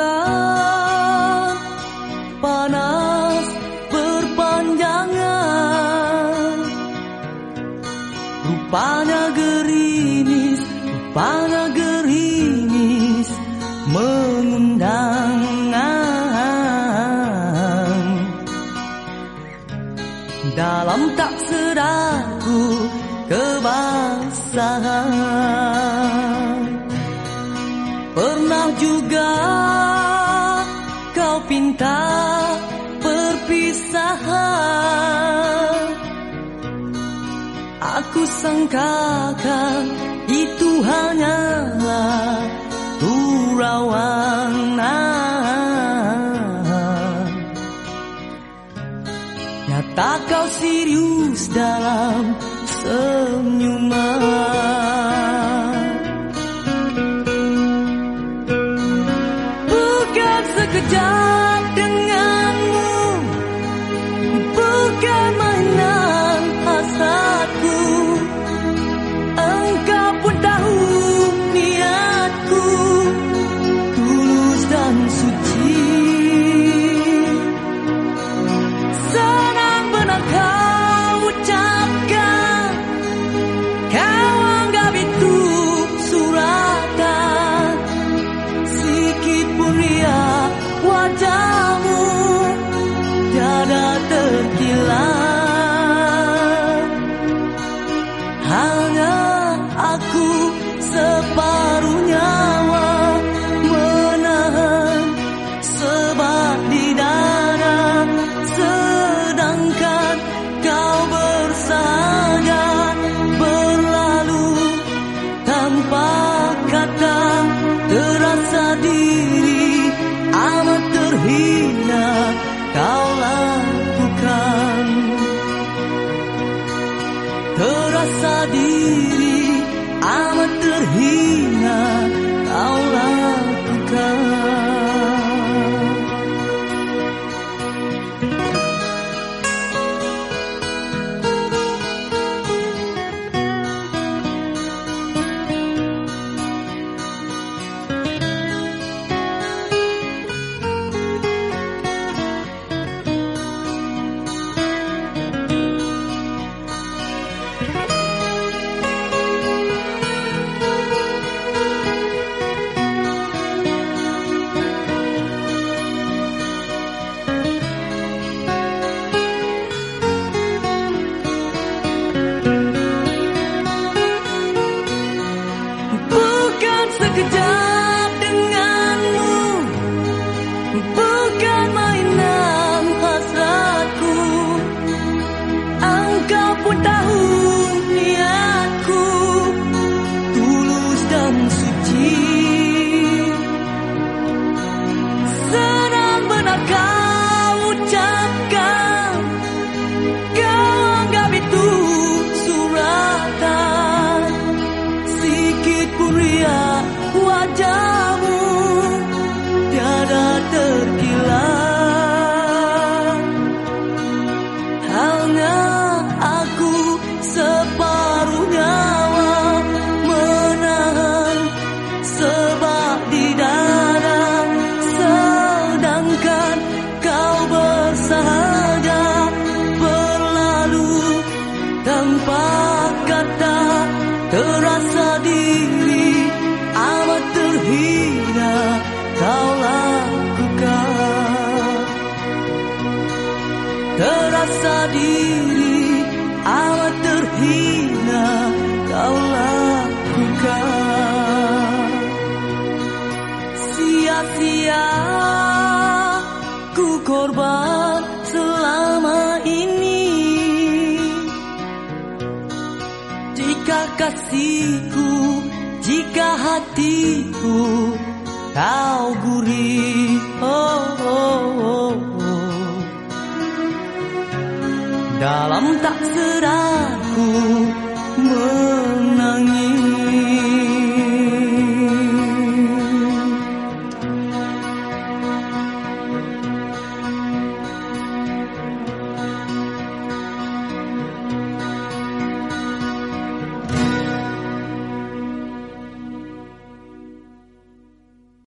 Kusangkakan panas berpanjangan rupanya gerimis rupanya dalam tak seraku kebasahan Pernah juga kau pinta perpisahan. Aku sangkakan itu hanyalah gurauan kau serius dalam semua Terasa diri amat terhina. saksiku jika hatiku kau gurih oh, oh, oh, oh. dalam tak serah